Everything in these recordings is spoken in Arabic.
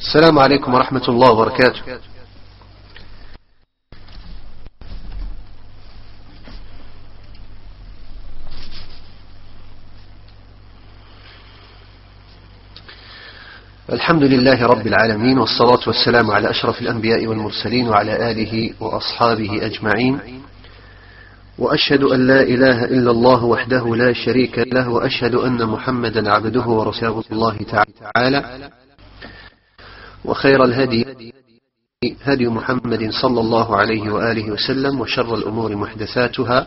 السلام عليكم ورحمة الله وبركاته. الحمد لله رب العالمين والصلاة والسلام على أشرف الأنبياء والمرسلين وعلى آله وأصحابه أجمعين. وأشهد أن لا إله إلا الله وحده لا شريك له وأشهد أن محمدا عبده ورسوله الله تعالى. وخير الهدي هدي محمد صلى الله عليه وآله وسلم وشر الأمور محدثاتها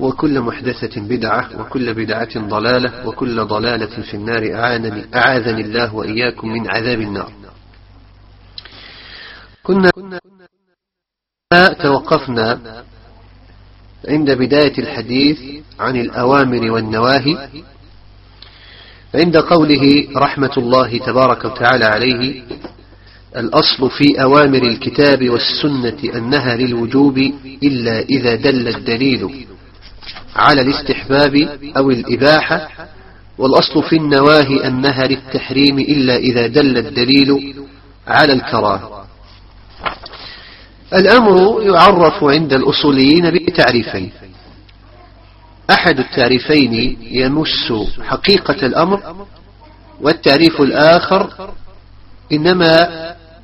وكل محدثة بدعة وكل بدعة ضلالة وكل ضلالة في النار. أعاذني, أعاذني الله وإياكم من عذاب النار. كنا توقفنا عند بداية الحديث عن الأوامر والنواهي عند قوله رحمة الله تبارك وتعالى عليه الأصل في أوامر الكتاب والسنة أنها للوجوب إلا إذا دل الدليل على الاستحباب أو الإباحة والأصل في النواهي أنها للتحريم إلا إذا دل الدليل على الكراهة. الأمر يعرف عند الأصوليين بتعريفين. أحد التعريفين يمس حقيقة الأمر والتعريف الآخر إنما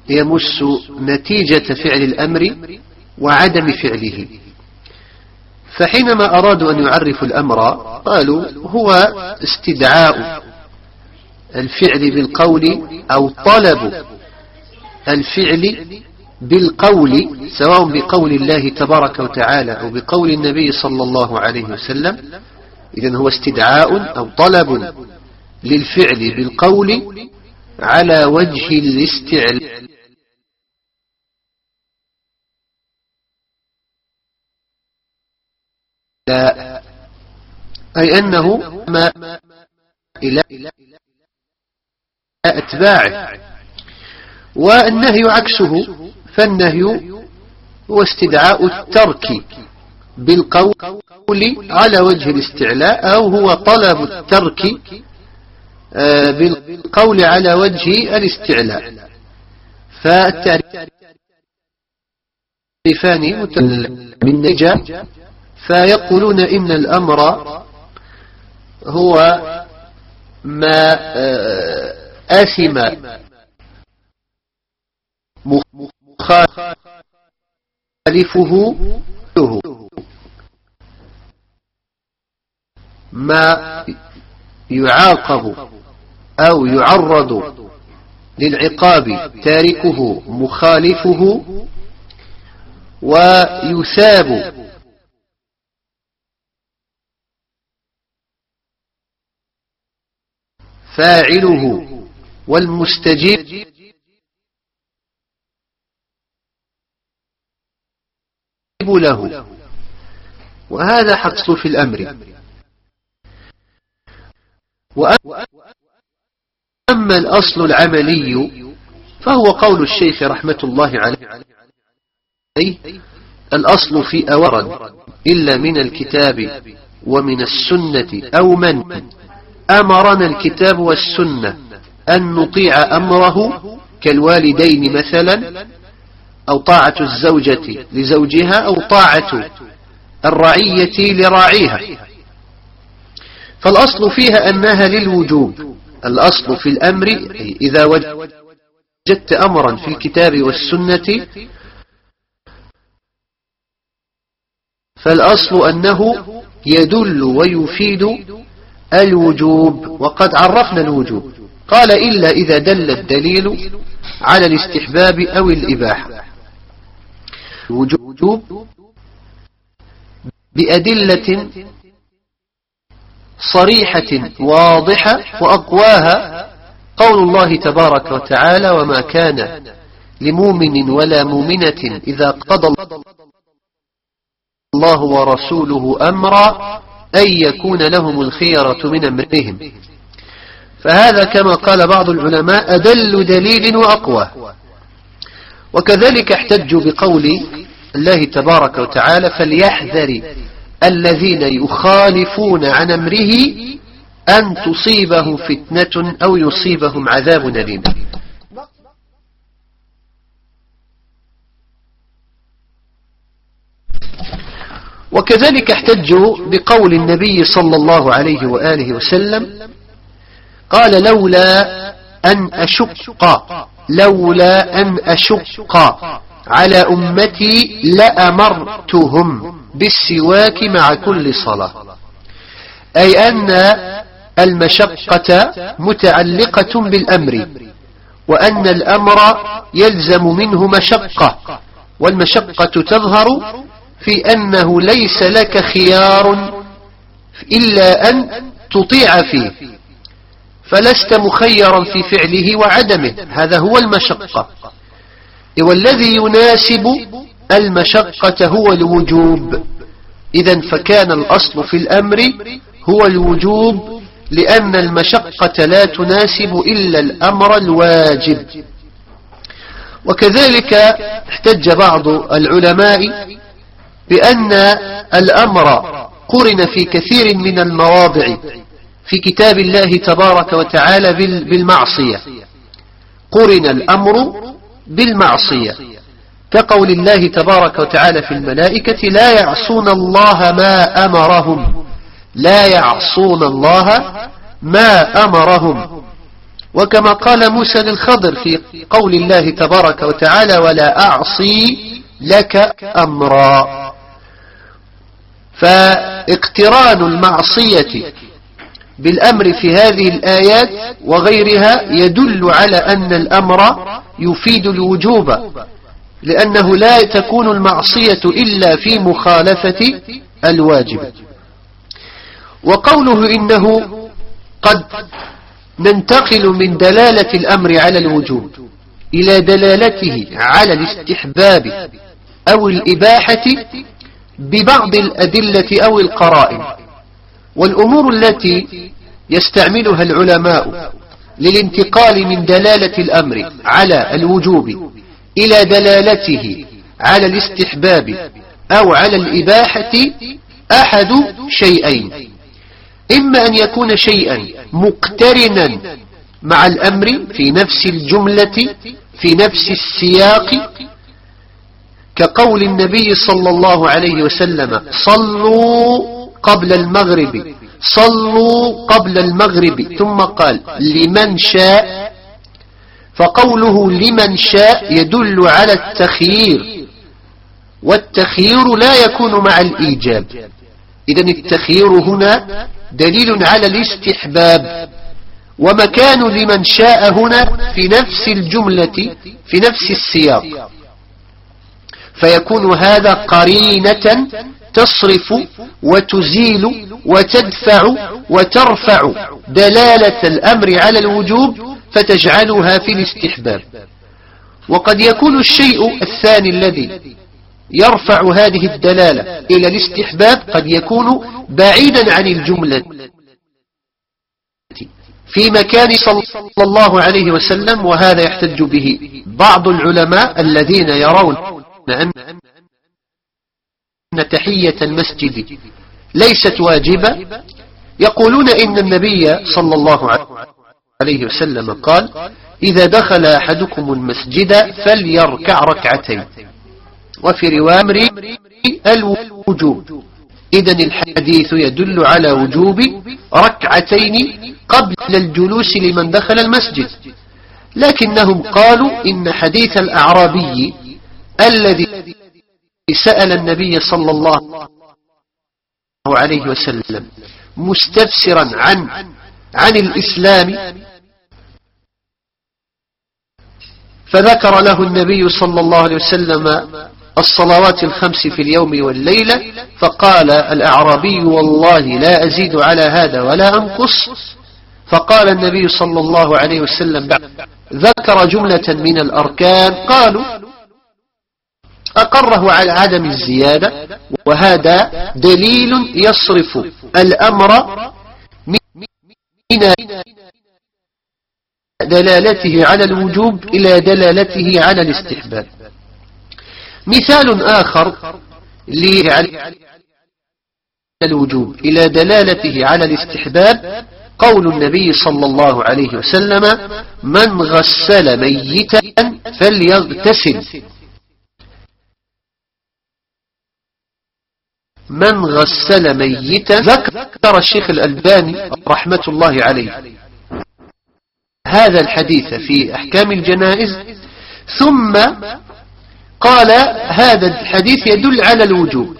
يمس نتيجة فعل الأمر وعدم فعله. فحينما أرادوا أن يعرفوا الأمر قالوا هو استدعاء الفعل بالقول أو طلب الفعل بالقول سواء بقول الله تبارك وتعالى أو بقول النبي صلى الله عليه وسلم إذن هو استدعاء أو طلب للفعل بالقول على وجه الاستعلاء. أي أنه ما إلى أتباعه والنهي عكسه فالنهي هو استدعاء الترك بالقول على وجه الاستعلاء أو هو طلب الترك آه، بالقول على وجه الاستعلاء. فالتعريفان من نجا فيقولون إن الأمر هو ما آه، أثم مخالفه ما يعاقب أو يعرض للعقاب تاركه مخالفه ويثاب فاعله والمستجيب له. وهذا حصل في الأمر. وأما الأصل العملي فهو قول الشيخ رحمة الله عليه الأصل في أورد إلا من الكتاب ومن السنة أو من أمرنا الكتاب والسنة أن نطيع أمره كالوالدين مثلا أو طاعة الزوجة لزوجها أو طاعة الرعية لراعيها. فالأصل فيها أنها للوجوب. الأصل في الأمر إذا وجدت أمرا في الكتاب والسنة فالأصل أنه يدل ويفيد الوجوب. وقد عرفنا الوجوب. قال إلا إذا دل الدليل على الاستحباب أو الإباحة. الوجوب بأدلة صريحة واضحة وأقواها قول الله تبارك وتعالى وما كان لمؤمن ولا مؤمنة إذا قضى الله ورسوله أمرا أن يكون لهم الخيرة من أمرهم. فهذا كما قال بعض العلماء أدل دليل وأقوى. وكذلك احتجوا بقول الله تبارك وتعالى فليحذر الذين يخالفون عن أمره أن تصيبهم فتنة أو يصيبهم عذاب أليم. وكذلك احتجوا بقول النبي صلى الله عليه وآله وسلم قال لولا أن أشق لولا أن أشق على أمتي لأمرتهم بالسواك مع كل صلاة. أي أن المشقة متعلقة بالأمر وأن الأمر يلزم منه مشقة والمشقة تظهر في أنه ليس لك خيار إلا أن تطيع فيه. فلست مخيرا في فعله وعدمه. هذا هو المشقة. والذي يناسب المشقة هو الوجوب. إذا فكان الأصل في الأمر هو الوجوب لأن المشقة لا تناسب إلا الأمر الواجب. وكذلك احتج بعض العلماء بأن الأمر قرن في كثير من المواضع. في كتاب الله تبارك وتعالى بالمعصية. قرن الأمر بالمعصية. كقول الله تبارك وتعالى في الملائكة لا يعصون الله ما أمرهم. لا يعصون الله ما أمرهم. وكما قال موسى للخضر في قول الله تبارك وتعالى ولا أعصي لك أمرا. فاقتران المعصية بالأمر في هذه الآيات وغيرها يدل على أن الأمر يفيد الوجوب لأنه لا تكون المعصية إلا في مخالفة الواجب. وقوله إنه قد ننتقل من دلالة الأمر على الوجوب إلى دلالته على الاستحباب أو الإباحة ببعض الأدلة أو القرائن. والأمور التي يستعملها العلماء للانتقال من دلالة الأمر على الوجوب إلى دلالته على الاستحباب أو على الإباحة أحد شيئين. إما أن يكون شيئا مقترنا مع الأمر في نفس الجملة في نفس السياق كقول النبي صلى الله عليه وسلم صلوا قبل المغرب. صلوا قبل المغرب. ثم قال لمن شاء. فقوله لمن شاء يدل على التخيير. والتخيير لا يكون مع الإيجاب. إذا التخيير هنا دليل على الاستحباب. ومكان لمن شاء هنا في نفس الجملة في نفس السياق. فيكون هذا قرينة تصرف وتزيل وتدفع وترفع دلالة الأمر على الوجوب فتجعلها في الاستحباب. وقد يكون الشيء الثاني الذي يرفع هذه الدلالة إلى الاستحباب قد يكون بعيدا عن الجملة في مكان صلى الله عليه وسلم وهذا يحتج به بعض العلماء الذين يرون أن تحية المسجد. ليست واجبة. يقولون إن النبي صلى الله عليه وسلم قال إذا دخل أحدكم المسجد فليركع ركعتين. وفي رواية الوجوب. إذا الحديث يدل على وجوب ركعتين قبل الجلوس لمن دخل المسجد. لكنهم قالوا إن حديث الأعرابي الذي سأل النبي صلى الله عليه وسلم مستفسرا عن عن الإسلام. فذكر له النبي صلى الله عليه وسلم الصلوات الخمس في اليوم والليلة فقال الأعرابي والله لا أزيد على هذا ولا أنقص. فقال النبي صلى الله عليه وسلم ذكر جملة من الأركان قالوا أقره على عدم الزيادة وهذا دليل يصرف الأمر من دلالته على الوجوب إلى دلالته على الاستحباب. مثال آخر الوجوب إلى دلالته على الاستحباب قول النبي صلى الله عليه وسلم من غسل ميتا فليغتسل. من غسل ميتا ذكر الشيخ الألباني رحمة الله عليه. هذا الحديث في أحكام الجنائز. ثم قال هذا الحديث يدل على الوجوب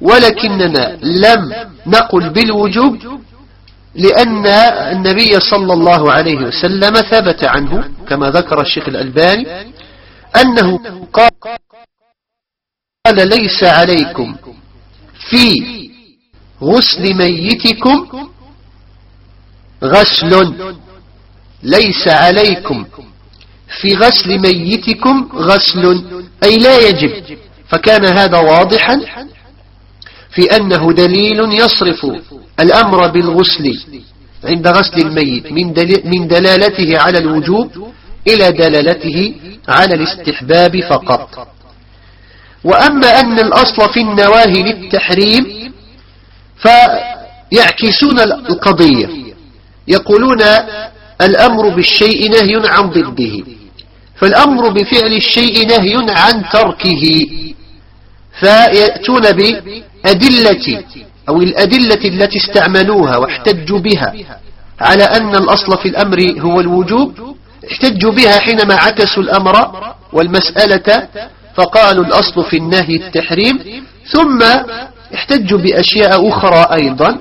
ولكننا لم نقل بالوجوب لأن النبي صلى الله عليه وسلم ثبت عنه كما ذكر الشيخ الألباني أنه قال ليس عليكم في غسل ميتكم غسل ليس عليكم. في غسل ميتكم غسل أي لا يجب. فكان هذا واضحا في أنه دليل يصرف الأمر بالغسل عند غسل الميت من دلالته على الوجوب إلى دلالته على الاستحباب فقط. وأما أن الأصل في النواهي للتحريم فيعكسون القضية. يقولون الأمر بالشيء نهي عن ضده فالأمر بفعل الشيء نهي عن تركه فيأتون بأدلة أو الأدلة التي استعملوها واحتجوا بها على أن الأصل في الأمر هو الوجوب احتجوا بها حينما عكسوا الأمر والمسألة فقالوا الأصل في النهي التحريم ثم احتجوا بأشياء أخرى أيضا.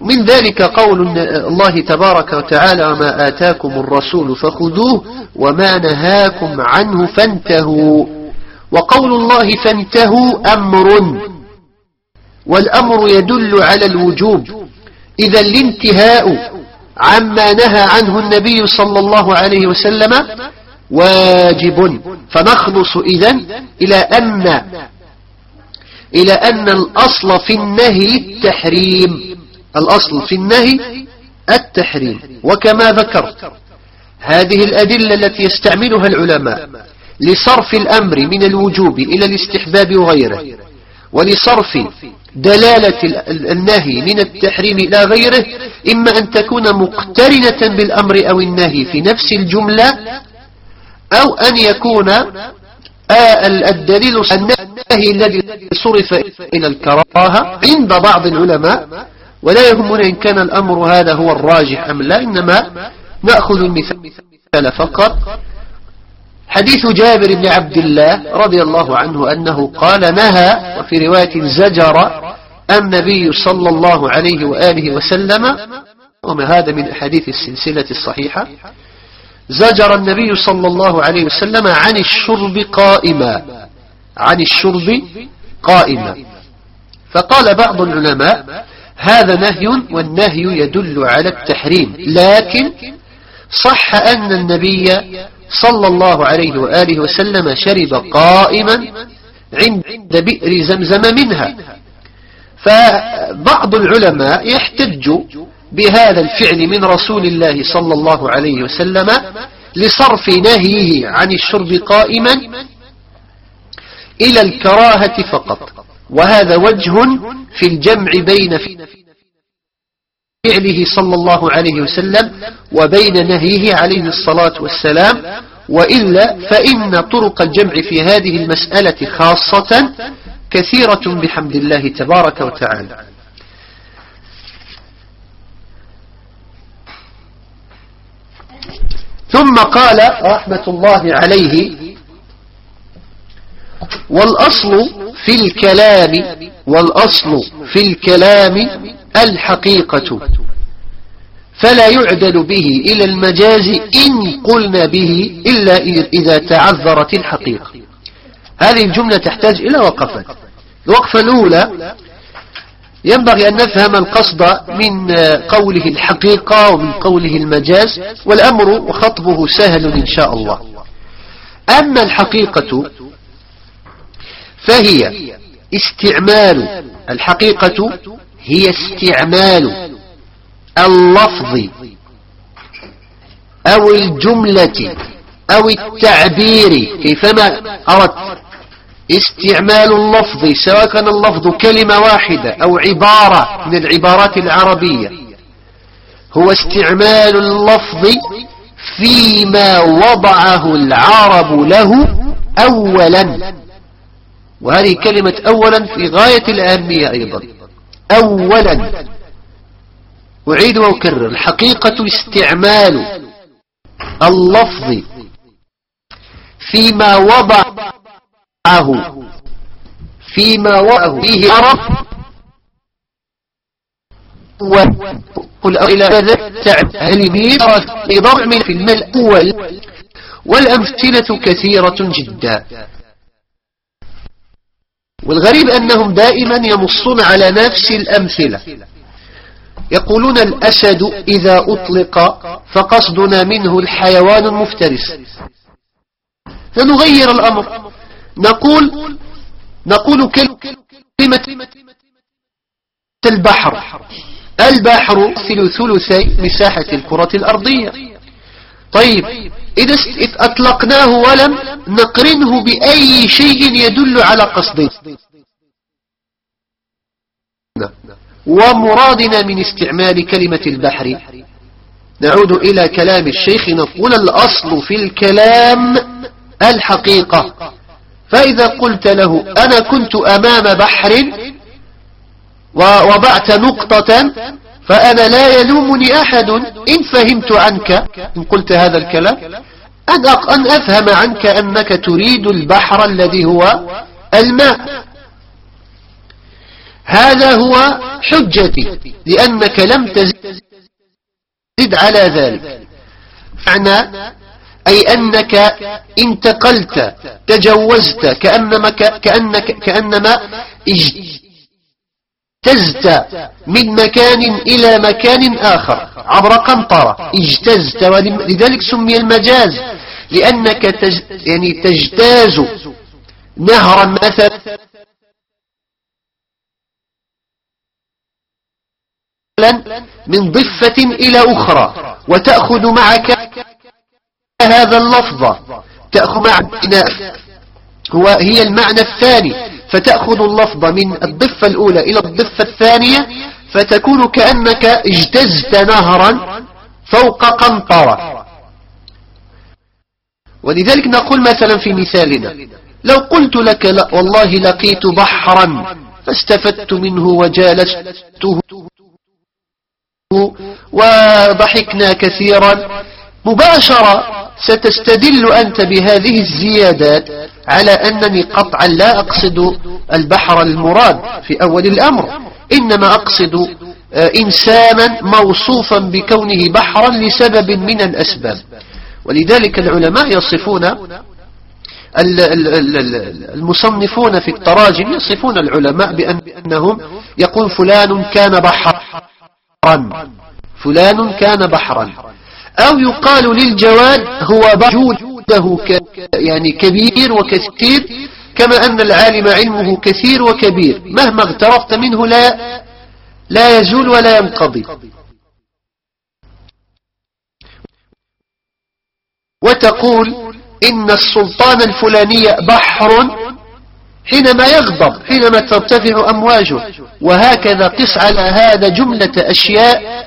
من ذلك قول الله تبارك وتعالى وما آتاكم الرسول فخذوه وما نهاكم عنه فانتهوا. وقول الله فانتهوا أمر والأمر يدل على الوجوب. إذا الانتهاء عما نهى عنه النبي صلى الله عليه وسلم واجب. فنخلص إذن إلى أن إلى أن الأصل في النهي التحريم. الأصل في النهي التحريم. وكما ذكرت هذه الأدلة التي يستعملها العلماء لصرف الأمر من الوجوب إلى الاستحباب وغيره ولصرف دلالة النهي من التحريم إلى غيره إما أن تكون مقترنة بالأمر أو النهي في نفس الجملة أو أن يكون الدليل النهي الذي صرف إلى الكراهة عند بعض العلماء ولا يهمنا إن كان الأمر هذا هو الراجح أم لا إنما نأخذ المثال فقط. حديث جابر بن عبد الله رضي الله عنه أنه قال نهى وفي رواية زجر النبي صلى الله عليه وآله وسلم وما هذا من أحاديث السلسلة الصحيحة زجر النبي صلى الله عليه وسلم عن الشرب قائما. عن الشرب قائما. فقال بعض العلماء هذا نهي والنهي يدل على التحريم. لكن صح أن النبي صلى الله عليه وآله وسلم شرب قائما عند بئر زمزم منها. فبعض العلماء يحتج بهذا الفعل من رسول الله صلى الله عليه وسلم لصرف نهيه عن الشرب قائما إلى الكراهة فقط. وهذا وجه في الجمع بين فعله صلى الله عليه وسلم وبين نهيه عليه الصلاة والسلام. وإلا فإن طرق الجمع في هذه المسألة خاصة كثيرة بحمد الله تبارك وتعالى. ثم قال رحمة الله عليه والأصل في الكلام والأصل في الكلام الحقيقة. فلا يعدل به إلى المجاز إن قلنا به إلا إذا تعذرت الحقيقة. هذه الجملة تحتاج إلى وقفة. الوقفة الأولى ينبغي أن نفهم القصد من قوله الحقيقة ومن قوله المجاز والأمر وخطبه سهل إن شاء الله. أما الحقيقة فهي استعمال الحقيقة هي استعمال اللفظ أو الجملة أو التعبير كيفما أردت. استعمال اللفظ سواء كان اللفظ كلمة واحدة أو عبارة من العبارات العربية. هو استعمال اللفظ فيما وضعه العرب له أولا. وهذه كلمة أولا في غاية الأهمية أيضا. أولا. أعيد وأكرر. الحقيقة استعمال اللفظ فيما وضعه فيما وضعه فيه عرف وقل إلى هذا تعلمين لضرع من في الماء الأول والأمثلة كثيرة جدا. والغريب أنهم دائما ينصون على نفس الأمثلة. يقولون الأسد إذا أطلق فقصدنا منه الحيوان المفترس. فنغير الأمر. نقول نقول كلمة البحر. البحر ثلثي مساحة الكرة الأرضية. طيب إذا أطلقناه ولم نقرنه بأي شيء يدل على قصده. ومرادنا من استعمال كلمة البحر. نعود إلى كلام الشيخ. نقول الأصل في الكلام الحقيقة. فإذا قلت له أنا كنت أمام بحر ووضعت نقطة فأنا لا يلومني أحد إن فهمت عنك إن قلت هذا الكلام أن أفهم عنك أنك تريد البحر الذي هو الماء. هذا هو حجتي لأنك لم تزد على ذلك. معنى أي أنك انتقلت تجوزت كأنما, كأنك كأنما اجتزت من مكان إلى مكان آخر عبر قنطرة. اجتزت ولذلك سمي المجاز لأنك تج يعني تجتاز نهرا مثلا. من ضفة إلى أخرى وتأخذ معك هذا اللفظ. تأخذ هو هي المعنى الثاني. فتأخذ اللفظ من الضفة الأولى إلى الضفة الثانية فتكون كأنك اجتزت نهرا فوق قنطرة. ولذلك نقول مثلا في مثالنا لو قلت لك لا والله لقيت بحرا فاستفدت منه وجالسته وضحكنا كثيرا مباشرة ستستدل أنت بهذه الزيادات على أنني قطعا لا أقصد البحر المراد في أول الأمر. إنما أقصد آه، إنسانا موصوفا بكونه بحرا لسبب من الأسباب. ولذلك العلماء يصفون المصنفون في التراجم يصفون العلماء بأنهم يقول فلان كان بحرا. فلان كان بحرا. أو يقال للجواد هو بجوده يعني كبير وكثير كما أن العالم علمه كثير وكبير. مهما اغترفت منه لا لا يزول ولا ينقضي. وتقول إن السلطان الفلاني بحر حينما يغضب حينما ترتفع أمواجه. وهكذا قس على هذا جملة أشياء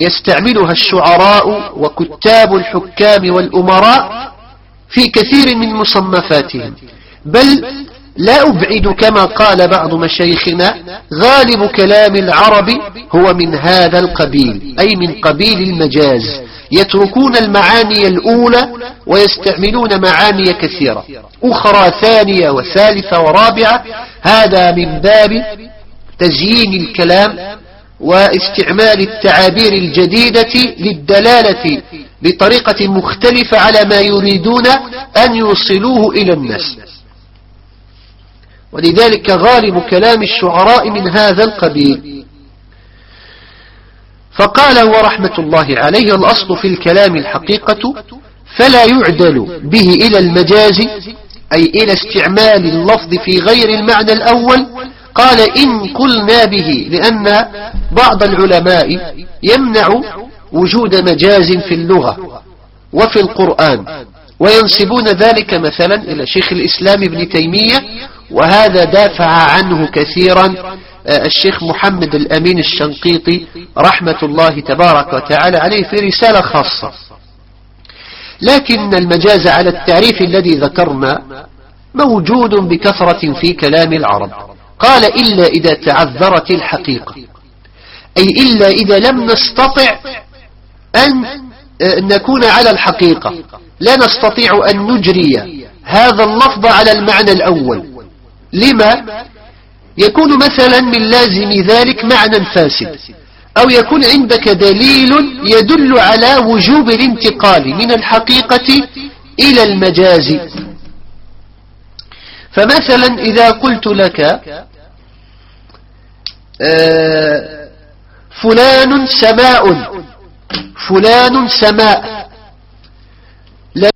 يستعملها الشعراء وكتاب الحكام والأمراء في كثير من مصنفاتهم. بل لا أبعد كما قال بعض مشايخنا غالب كلام العرب هو من هذا القبيل أي من قبيل المجاز. يتركون المعاني الأولى ويستعملون معاني كثيرة. أخرى ثانية وثالثة ورابعة هذا من باب تزيين الكلام واستعمال التعابير الجديدة للدلالة بطريقة مختلفة على ما يريدون أن يوصلوه إلى الناس. ولذلك غالب كلام الشعراء من هذا القبيل. فقال هو رحمة الله عليه الأصل في الكلام الحقيقة فلا يعدل به إلى المجاز أي إلى استعمال اللفظ في غير المعنى الأول قال إن قلنا به لأن بعض العلماء يمنع وجود مجاز في اللغة وفي القرآن وينسبون ذلك مثلا إلى شيخ الإسلام ابن تيمية وهذا دافع عنه كثيرا آه، الشيخ محمد الأمين الشنقيطي رحمة الله تبارك وتعالى عليه في رسالة خاصة. لكن المجاز على التعريف الذي ذكرنا موجود بكثرة في كلام العرب. قال إلا إذا تعذرت الحقيقة. أي إلا إذا لم نستطع أن نكون على الحقيقة. لا نستطيع أن نجري هذا اللفظ على المعنى الأول. لما؟ يكون مثلا من لازم ذلك معنى فاسد. أو يكون عندك دليل يدل على وجوب الانتقال من الحقيقة إلى المجاز. فمثلا إذا قلت لك آه، فلان سماء. فلان سماء. لا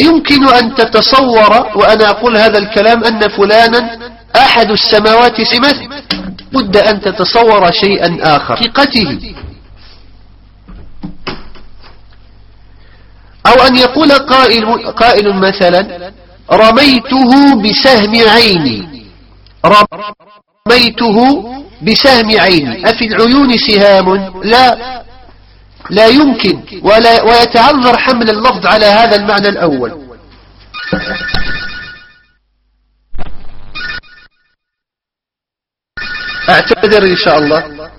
يمكن أن تتصور وأنا أقول هذا الكلام أن فلانا أحد السماوات سمث بد أن تتصور شيئا آخر. حقيقته. أو أن يقول قائل, قائل مثلا رميته بسهم عيني. رميته بسهم عيني أفي العيون سهام؟ لا. لا يمكن. ولا ويتعذر حمل اللفظ على هذا المعنى الأول. أعتذر إن شاء الله.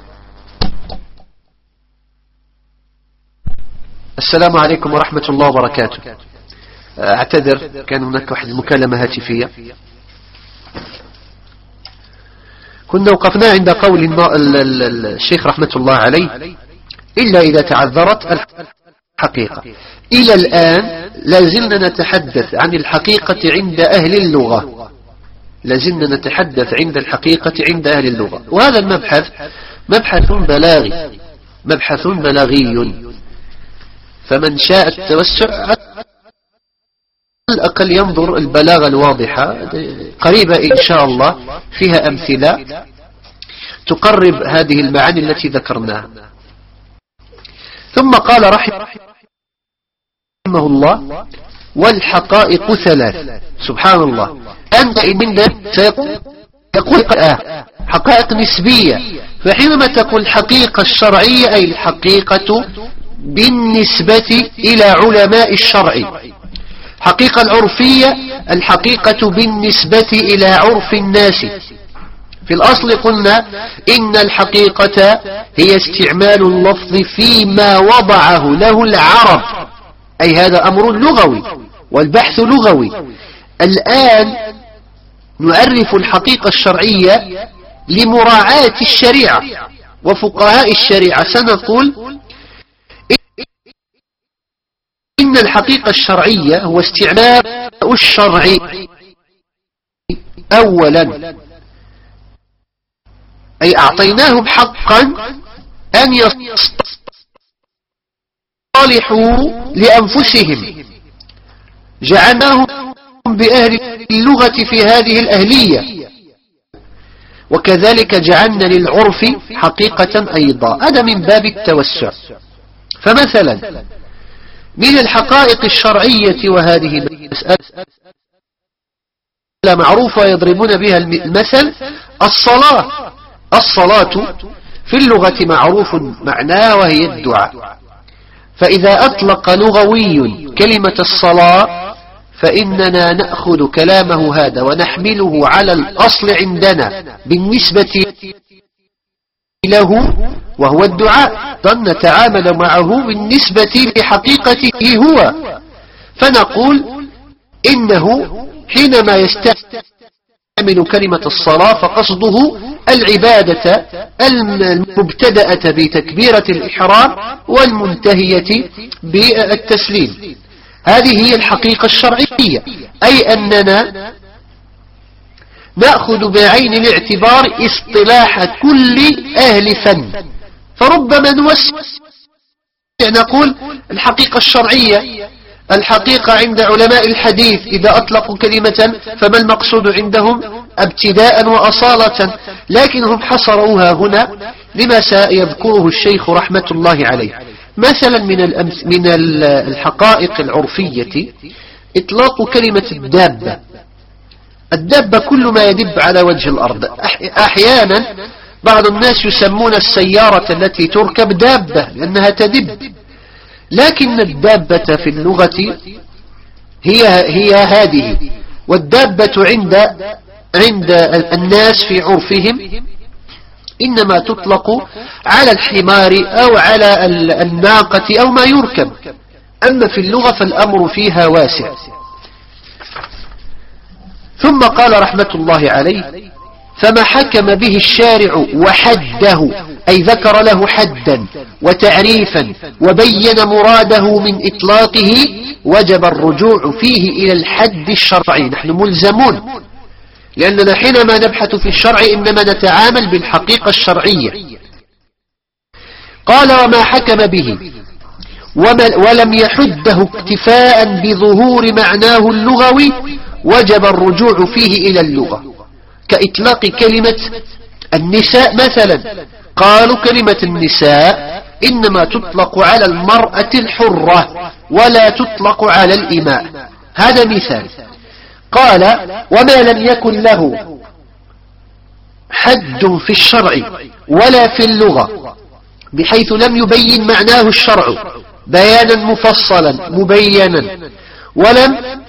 السلام عليكم ورحمة الله وبركاته. أعتذر. كان هناك واحد مكالمة هاتفية. كنا وقفنا عند قول الشيخ رحمة الله عليه إلا إذا تعذرت الحقيقة. إلى الآن لازلنا نتحدث عن الحقيقة عند أهل اللغة. لازلنا نتحدث عند الحقيقة عند أهل اللغة. وهذا المبحث مبحث بلاغي مبحث بلاغي. فمن شاء التوسع الأقل ينظر البلاغة الواضحة قريبة إن شاء الله فيها أمثلة تقرب هذه المعاني التي ذكرناها. ثم قال رحمه الله والحقائق ثلاث. سبحان الله. أنت إذن يقول آه حقائق نسبية. فحينما تقول حقيقة الشرعية أي الحقيقة بالنسبة إلى علماء الشرع حقيقة العرفية الحقيقة بالنسبة إلى عرف الناس. في الأصل قلنا إن الحقيقة هي استعمال اللفظ فيما وضعه له العرب. أي هذا أمر لغوي والبحث لغوي. الآن نعرف الحقيقة الشرعية لمراعاة الشريعة وفقهاء الشريعة. سنقول إن الحقيقة الشرعية هو استعمال الشرع. أولا أي أعطيناهم حقا أن يصطلحوا لأنفسهم. جعلناهم بأهل اللغة في هذه الأهلية. وكذلك جعلنا للعرف حقيقة أيضا. هذا من باب التوسع. فمثلا من الحقائق الشرعية وهذه مسألة معروفة يضربون بها المثل الصلاة. الصلاة في اللغة معروف معناه وهي الدعاء. فإذا أطلق لغوي كلمة الصلاة فإننا نأخذ كلامه هذا ونحمله على الأصل عندنا بالنسبة له وهو الدعاء نتعامل معه بالنسبة لحقيقته هو. فنقول إنه حينما يستعمل كلمة الصلاة فقصده العبادة المبتدأة بتكبيرة الإحرام والمنتهية بالتسليم. هذه هي الحقيقة الشرعية أي أننا نأخذ بعين الاعتبار اصطلاح كل أهل فن. فربما نوسع نقول الحقيقة الشرعية الحقيقة عند علماء الحديث إذا أطلقوا كلمة فما المقصود عندهم؟ ابتداء وأصالة. لكنهم حصروها هنا لما سيذكره الشيخ رحمة الله عليه. مثلا من, من الحقائق العرفية إطلاق كلمة الدابة. الدابة كل ما يدب على وجه الأرض. أحيانا بعض الناس يسمون السيارة التي تركب دابة لأنها تدب. لكن الدابة في اللغة هي, هي هذه. والدابة عند عند الناس في عرفهم إنما تطلق على الحمار أو على الناقة أو ما يركب. أما في اللغة فالأمر فيها واسع. ثم قال رحمة الله عليه فما حكم به الشارع وحده؟ أي ذكر له حدا وتعريفا وبين مراده من إطلاقه وجب الرجوع فيه إلى الحد الشرعي. نحن ملزمون لأننا حينما نبحث في الشرع إنما نتعامل بالحقيقة الشرعية. قال وما حكم به؟ ولم يحده اكتفاء بظهور معناه اللغوي وجب الرجوع فيه إلى اللغة. كإطلاق كلمة النساء مثلا. قالوا كلمة النساء إنما تطلق على المرأة الحرة ولا تطلق على الإماء. هذا مثال. قال وما لم يكن له حد في الشرع ولا في اللغة بحيث لم يبين معناه الشرع بيانا مفصلا مبينا ولم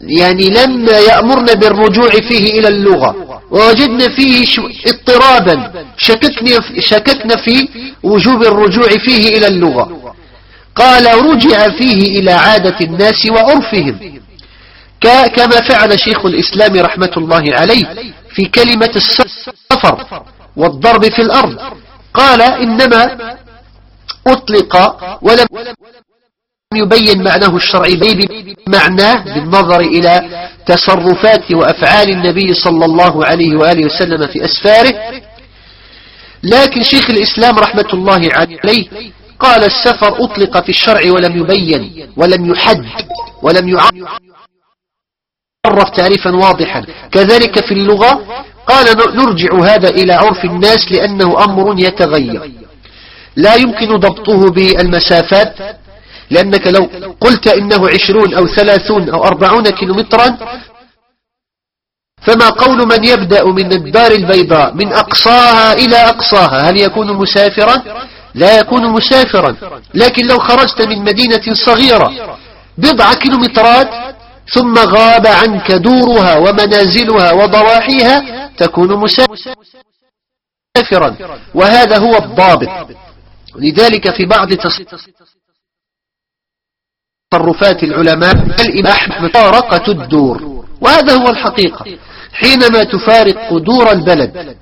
يعني لم يأمرنا بالرجوع فيه إلى اللغة. ووجدنا فيه اضطرابا. شككنا, شككنا في وجوب الرجوع فيه إلى اللغة. قال رجع فيه إلى عادة الناس وعرفهم. كما فعل شيخ الإسلام رحمة الله عليه في كلمة السفر والضرب في الأرض. قال إنما أطلق ولم يبين معناه الشرعي بمعناه بالنظر إلى تصرفات وأفعال النبي صلى الله عليه وآله وسلم في أسفاره. لكن شيخ الإسلام رحمة الله عليه قال السفر أطلق في الشرع ولم يبين ولم يحد ولم يعرف. تعريفا واضحا. كذلك في اللغة قال نرجع هذا إلى عرف الناس لأنه أمر يتغير. لا يمكن ضبطه بالمسافات لأنك لو قلت إنه عشرون أو ثلاثون أو أربعون كيلومترا فما قول من يبدأ من الدار البيضاء من أقصاها إلى أقصاها؟ هل يكون مسافرا؟ لا يكون مسافرا. لكن لو خرجت من مدينة صغيرة بضع كيلومترات ثم غاب عنك دورها ومنازلها وضواحيها تكون مسافرا. وهذا هو الضابط. لذلك في بعض تصرفات العلماء الإباح مفارقة الدور. وهذا هو الحقيقة. حينما تفارق دور البلد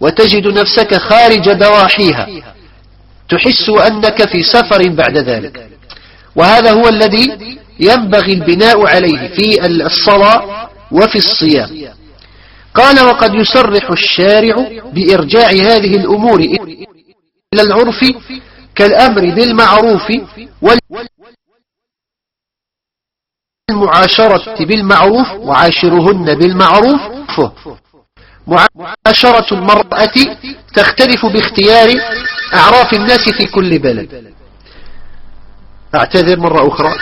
وتجد نفسك خارج ضواحيها تحس أنك في سفر بعد ذلك. وهذا هو الذي ينبغي البناء عليه في الصلاة وفي الصيام. قال وقد يصرح الشارع بإرجاع هذه الأمور إلى العرف كالأمر بالمعروف والمعاشرة بالمعروف وعاشرهن بالمعروف. معاشرة المرأة تختلف باختيار أعراف الناس في كل بلد. أعتذر مرة أخرى.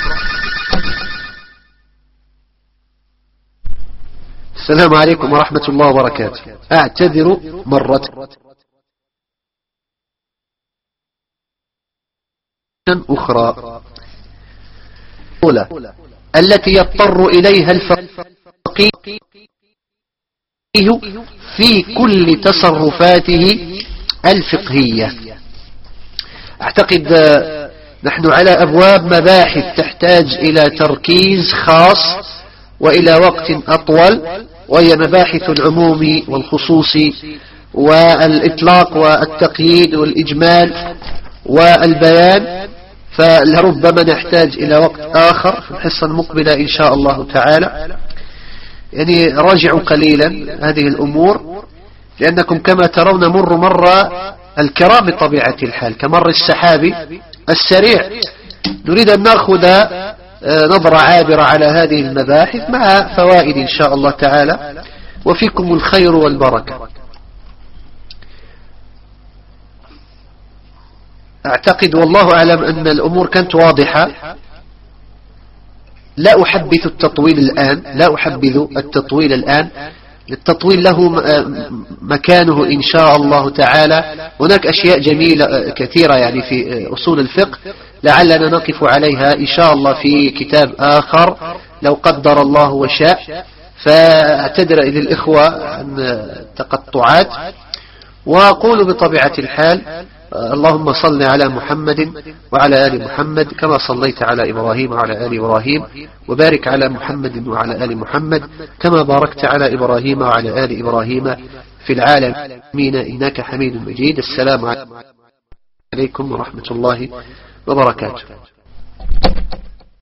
السلام عليكم ورحمة الله وبركاته. أعتذر مرة أخرى. أولى التي يضطر إليها الفقيه في كل تصرفاته الفقهية. أعتقد نحن على أبواب مباحث تحتاج إلى تركيز خاص وإلى وقت أطول وهي مباحث العموم والخصوص والإطلاق والتقييد والإجمال والبيان. فلربما نحتاج إلى وقت آخر في الحصة المقبلة إن شاء الله تعالى. يعني راجعوا قليلا هذه الأمور لأنكم كما ترون مر مر الكرام بطبيعة الحال كمر السحابي السريع. نريد أن نأخذ آه، نظرة عابرة على هذه المباحث مع فوائد إن شاء الله تعالى. وفيكم الخير والبركة. أعتقد والله أعلم أن الأمور كانت واضحة. لا أحبث التطويل الآن لا أحبذ التطويل الآن. التطويل له آه، مكانه إن شاء الله تعالى. هناك أشياء جميلة آه، كثيرة يعني في آه، أصول الفقه. لعلنا نقف عليها إن شاء الله في كتاب آخر. لو قدر الله وشاء. فأعتذر إلى الإخوة عن تقطعات. وأقول بطبيعة الحال اللهم صل على محمد وعلى آل محمد كما صليت على إبراهيم وعلى آل إبراهيم وبارك على محمد وعلى آل محمد كما باركت على إبراهيم وعلى آل إبراهيم في العالمين. إنك حميد مجيد. السلام عليكم ورحمة الله وبركاته.